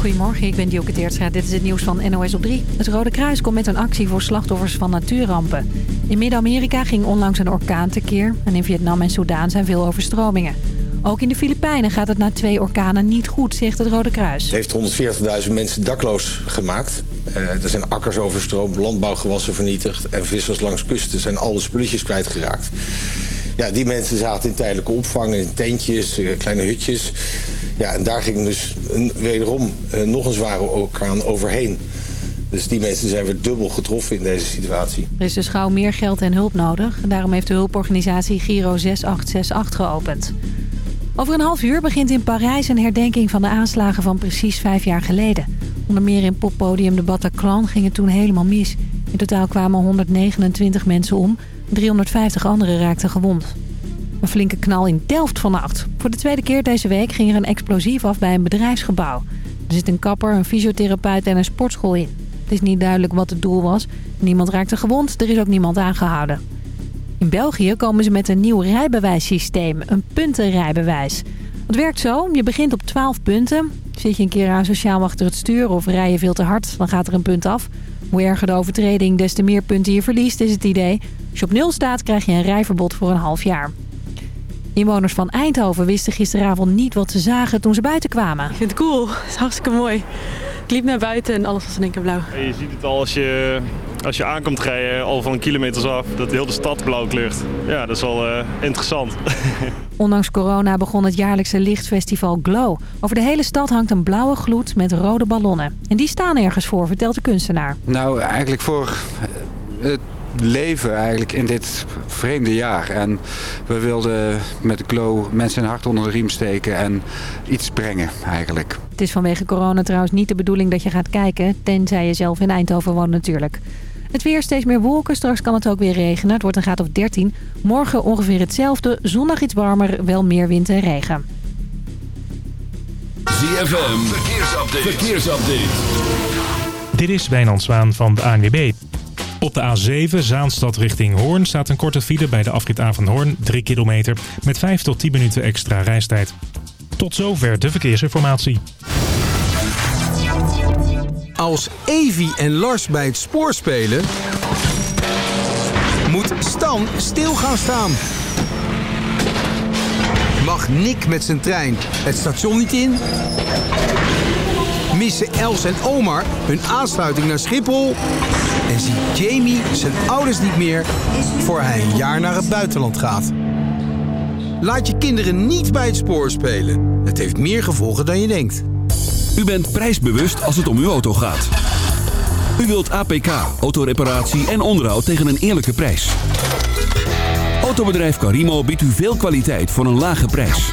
Goedemorgen, ik ben Dioke Teertstra. Dit is het nieuws van NOS op 3. Het Rode Kruis komt met een actie voor slachtoffers van natuurrampen. In Midden-Amerika ging onlangs een orkaan tekeer. En in Vietnam en Soudaan zijn veel overstromingen. Ook in de Filipijnen gaat het na twee orkanen niet goed, zegt het Rode Kruis. Het heeft 140.000 mensen dakloos gemaakt. Uh, er zijn akkers overstroomd, landbouwgewassen vernietigd... en vissers langs kusten zijn alle spulletjes kwijtgeraakt. Ja, die mensen zaten in tijdelijke opvang, in tentjes, uh, kleine hutjes. Ja, en daar ging dus een, wederom uh, nog een zware orkaan overheen. Dus die mensen zijn weer dubbel getroffen in deze situatie. Er is dus gauw meer geld en hulp nodig. Daarom heeft de hulporganisatie Giro 6868 geopend. Over een half uur begint in Parijs een herdenking van de aanslagen van precies vijf jaar geleden. Onder meer in poppodium de Bataclan ging het toen helemaal mis. In totaal kwamen 129 mensen om. 350 anderen raakten gewond. Een flinke knal in Delft vannacht. Voor de tweede keer deze week ging er een explosief af bij een bedrijfsgebouw. Er zit een kapper, een fysiotherapeut en een sportschool in. Het is niet duidelijk wat het doel was. Niemand raakte gewond, er is ook niemand aangehouden. In België komen ze met een nieuw rijbewijssysteem, een puntenrijbewijs. Het werkt zo, je begint op 12 punten. Zit je een keer asociaal achter het stuur of rij je veel te hard, dan gaat er een punt af. Hoe erger de overtreding, des te meer punten je verliest, is het idee. Als je op nul staat, krijg je een rijverbod voor een half jaar. Inwoners van Eindhoven wisten gisteravond niet wat ze zagen toen ze buiten kwamen. Ik vind het cool, het is hartstikke mooi. Ik liep naar buiten en alles was in één keer blauw. Je ziet het al als je, als je aankomt rijden, al van kilometers af, dat heel de stad blauw kleurt. Ja, dat is wel uh, interessant. Ondanks corona begon het jaarlijkse lichtfestival Glow. Over de hele stad hangt een blauwe gloed met rode ballonnen. En die staan ergens voor, vertelt de kunstenaar. Nou, eigenlijk voor het leven eigenlijk in dit vreemde jaar. En we wilden met Glow mensen een hart onder de riem steken en iets brengen eigenlijk. Het is vanwege corona trouwens niet de bedoeling dat je gaat kijken, tenzij je zelf in Eindhoven woont natuurlijk. Het weer steeds meer wolken, straks kan het ook weer regenen. Het wordt een graad of 13. Morgen ongeveer hetzelfde, zondag iets warmer, wel meer wind en regen. ZFM, verkeersupdate. verkeersupdate. Dit is Wijnand Zwaan van de ANWB. Op de A7 Zaanstad richting Hoorn staat een korte file bij de afrit A van Hoorn, 3 kilometer, met 5 tot 10 minuten extra reistijd. Tot zover de verkeersinformatie. Als Evi en Lars bij het spoor spelen, moet Stan stil gaan staan. Mag Nick met zijn trein het station niet in? Missen Els en Omar hun aansluiting naar Schiphol? En ziet Jamie zijn ouders niet meer voor hij een jaar naar het buitenland gaat? Laat je kinderen niet bij het spoor spelen. Het heeft meer gevolgen dan je denkt. U bent prijsbewust als het om uw auto gaat. U wilt APK, autoreparatie en onderhoud tegen een eerlijke prijs. Autobedrijf Carimo biedt u veel kwaliteit voor een lage prijs.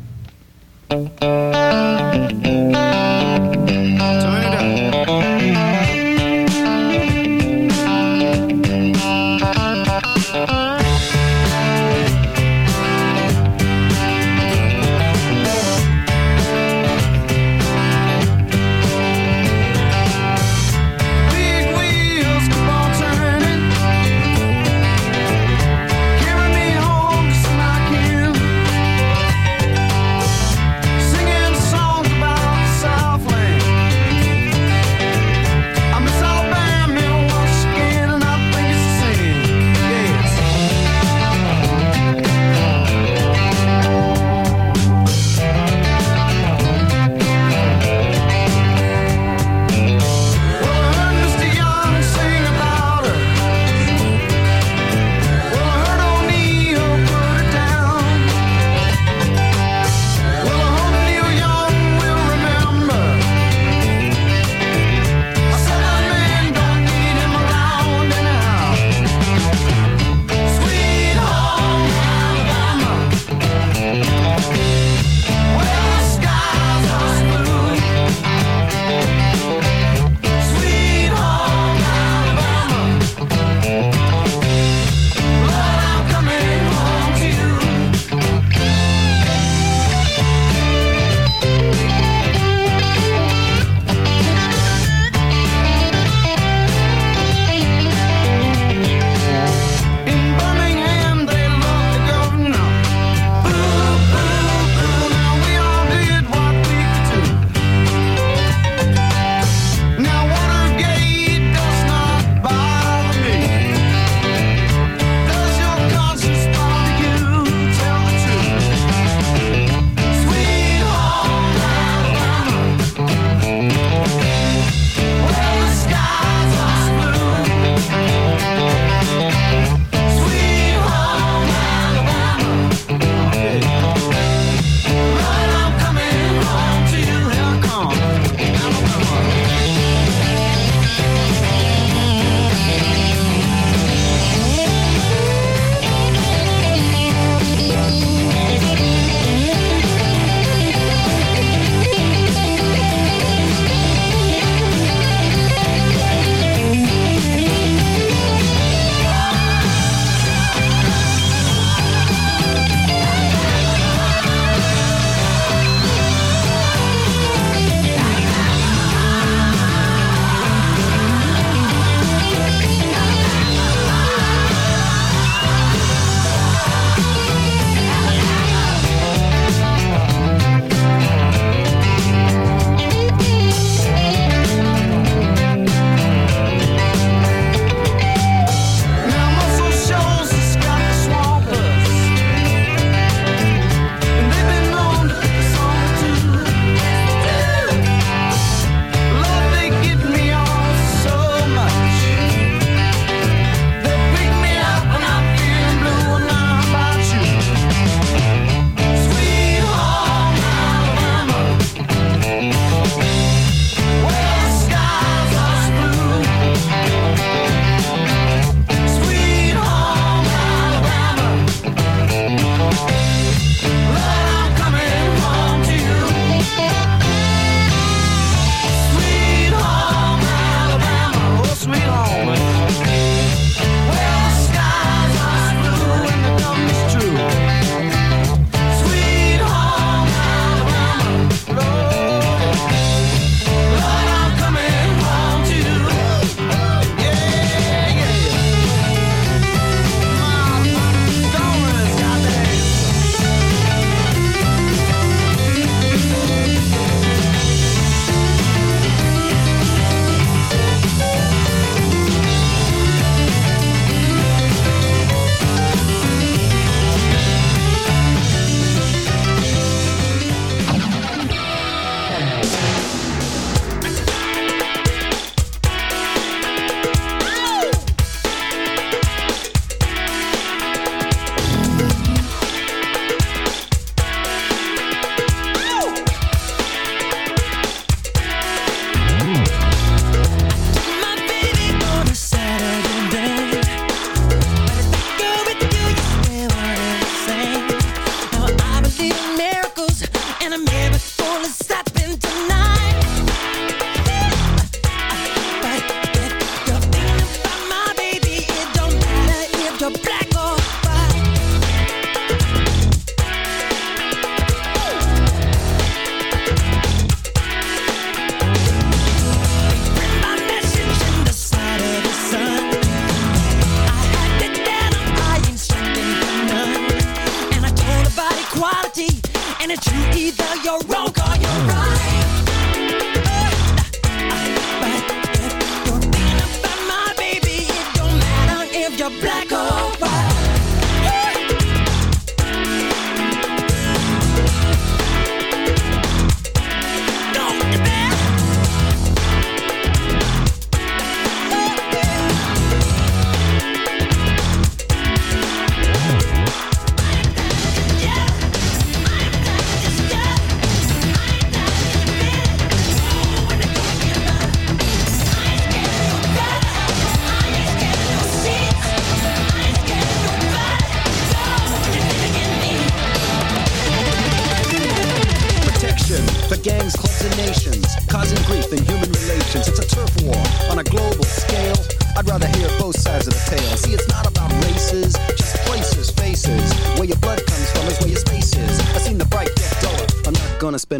Turn it up.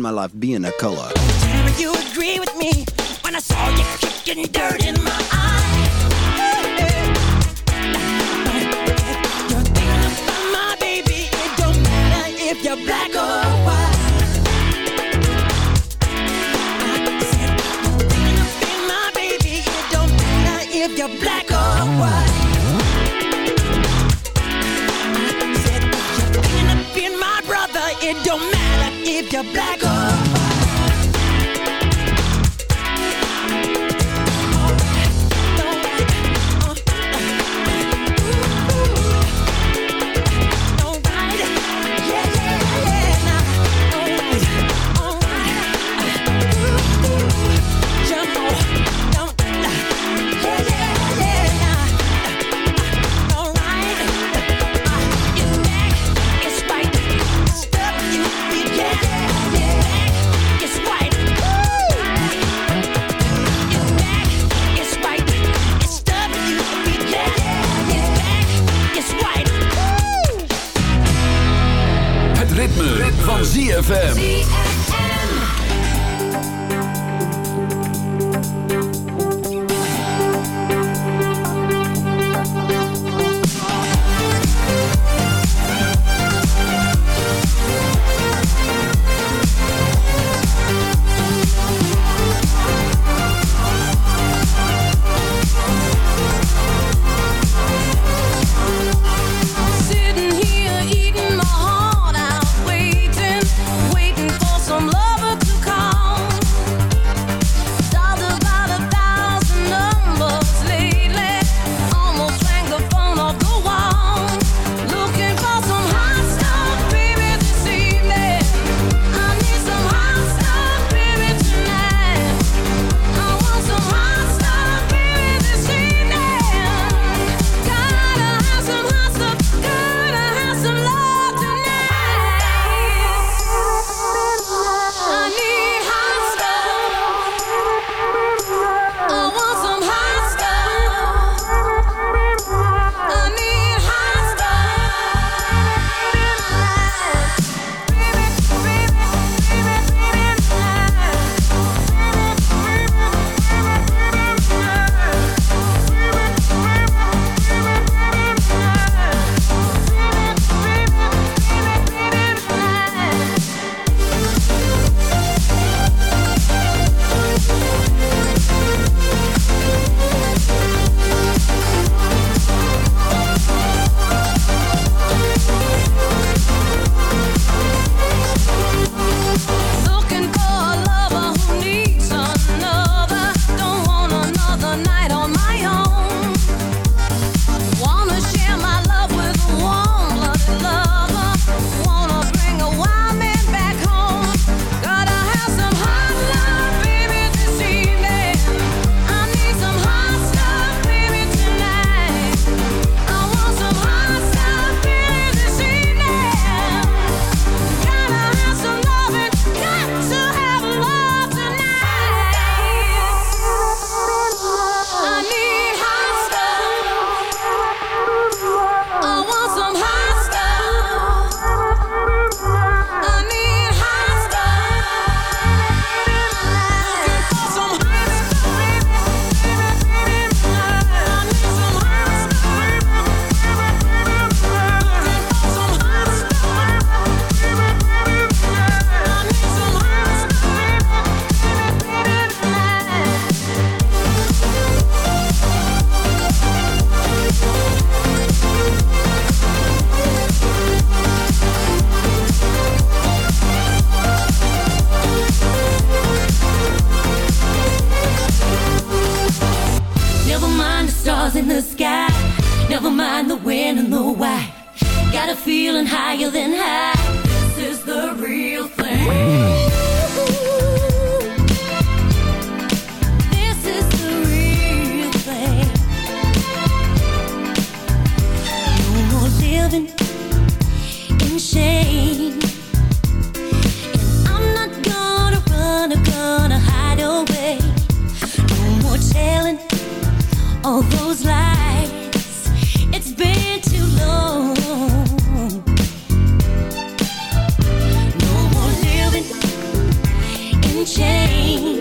in my life. ZFM. all those lights. It's been too long. No more living in chains.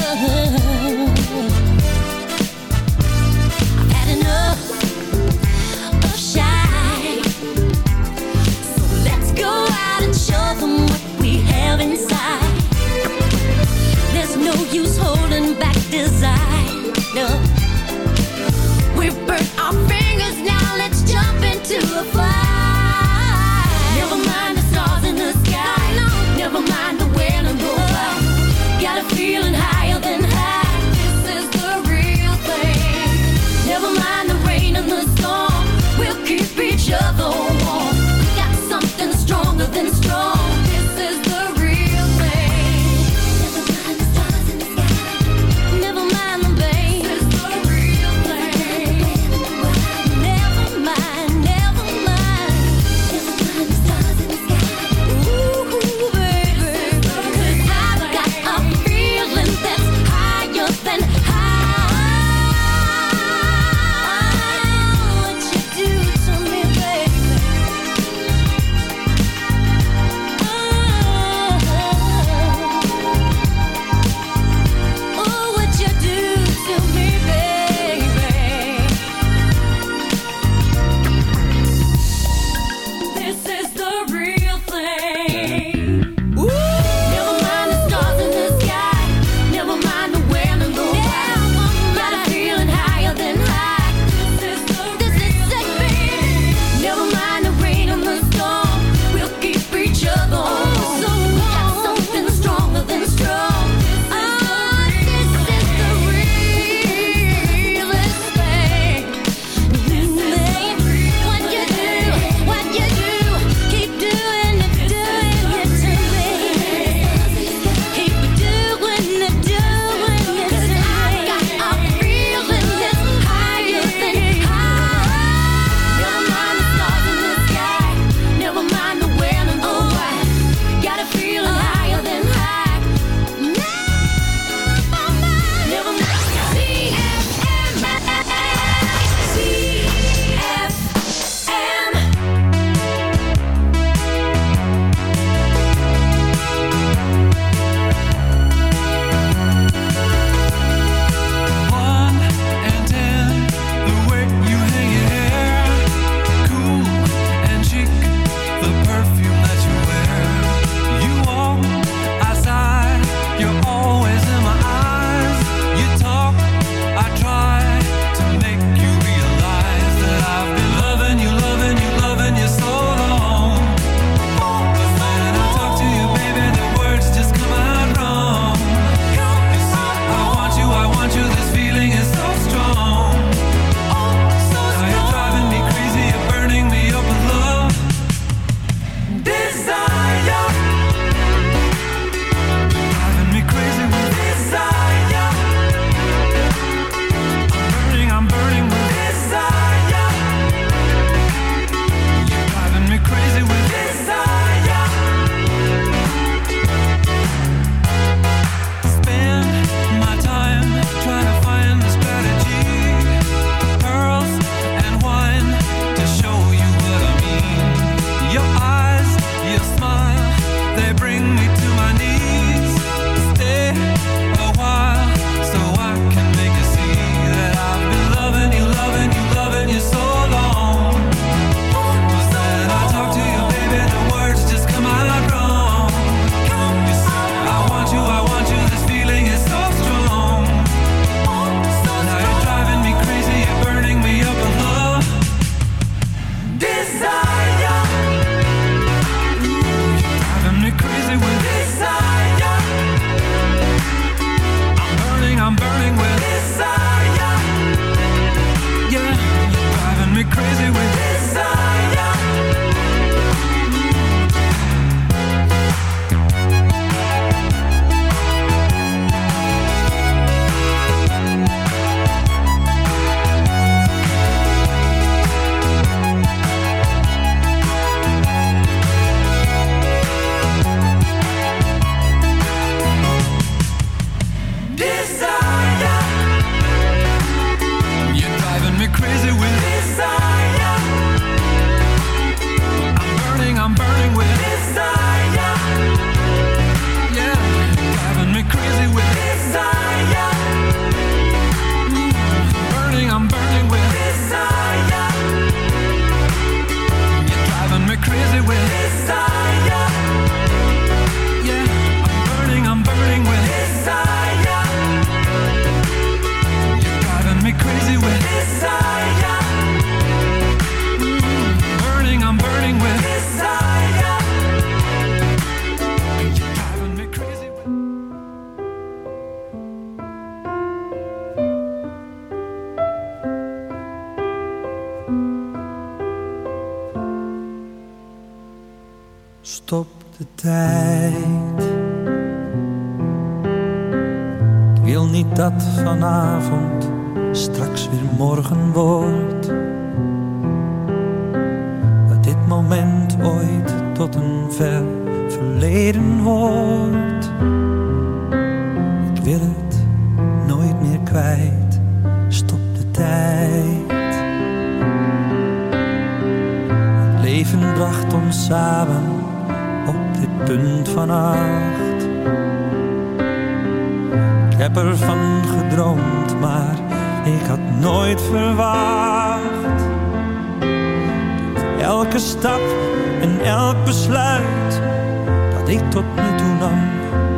ik tot nu toe nam,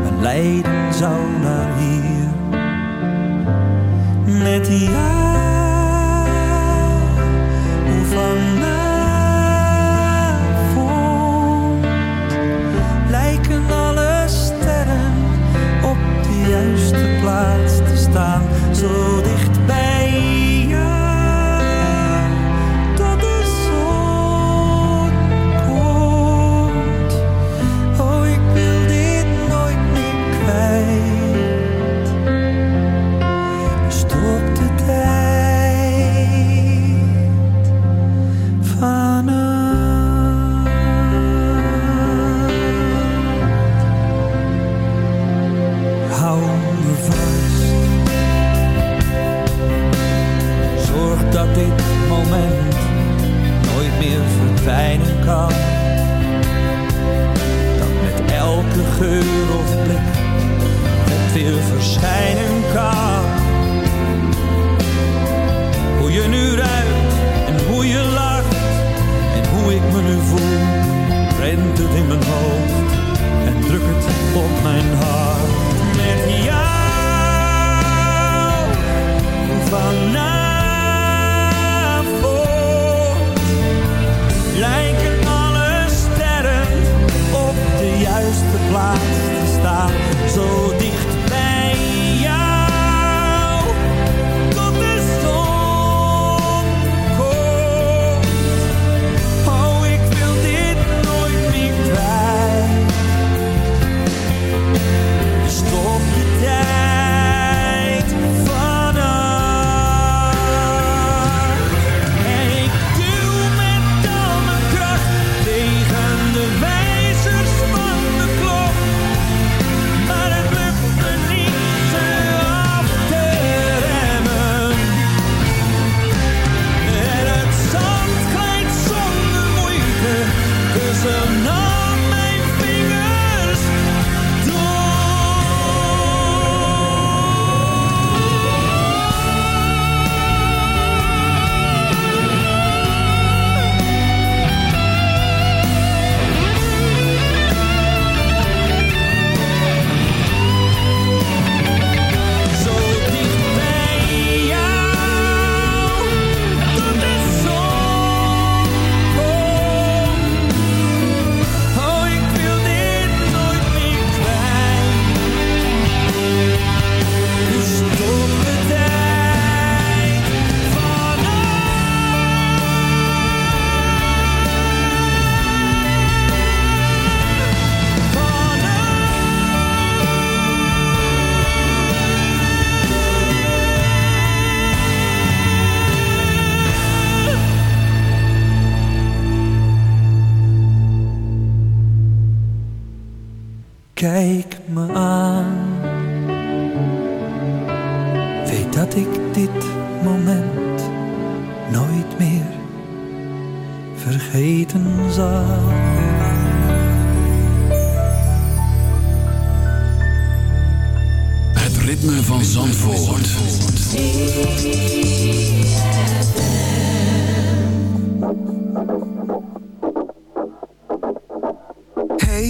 mijn lijden zou naar hier. Met jou. print in mijn hoofd en druk het op mijn hart. Met jou vanavond lijken alle sterren op de juiste plaats te staan. Zo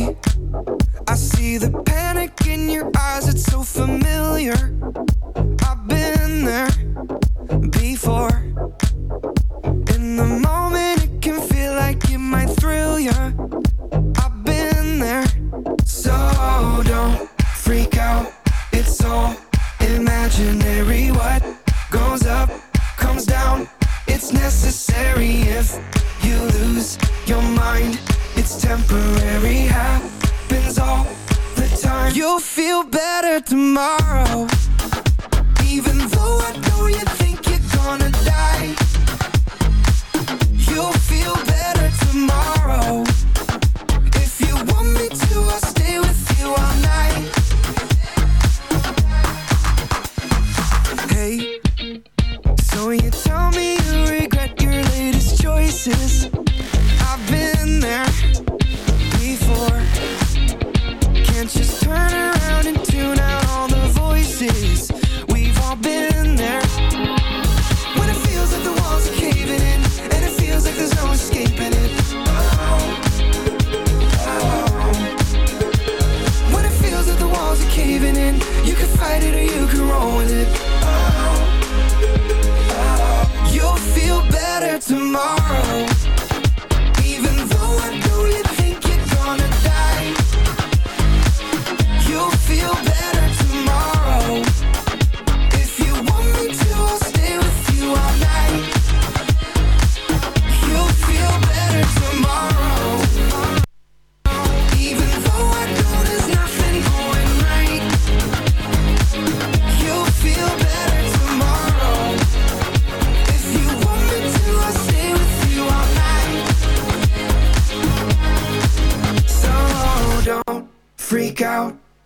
I see the panic in your eyes, it's so familiar.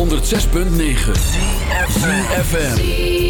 Op 106.9 CFFM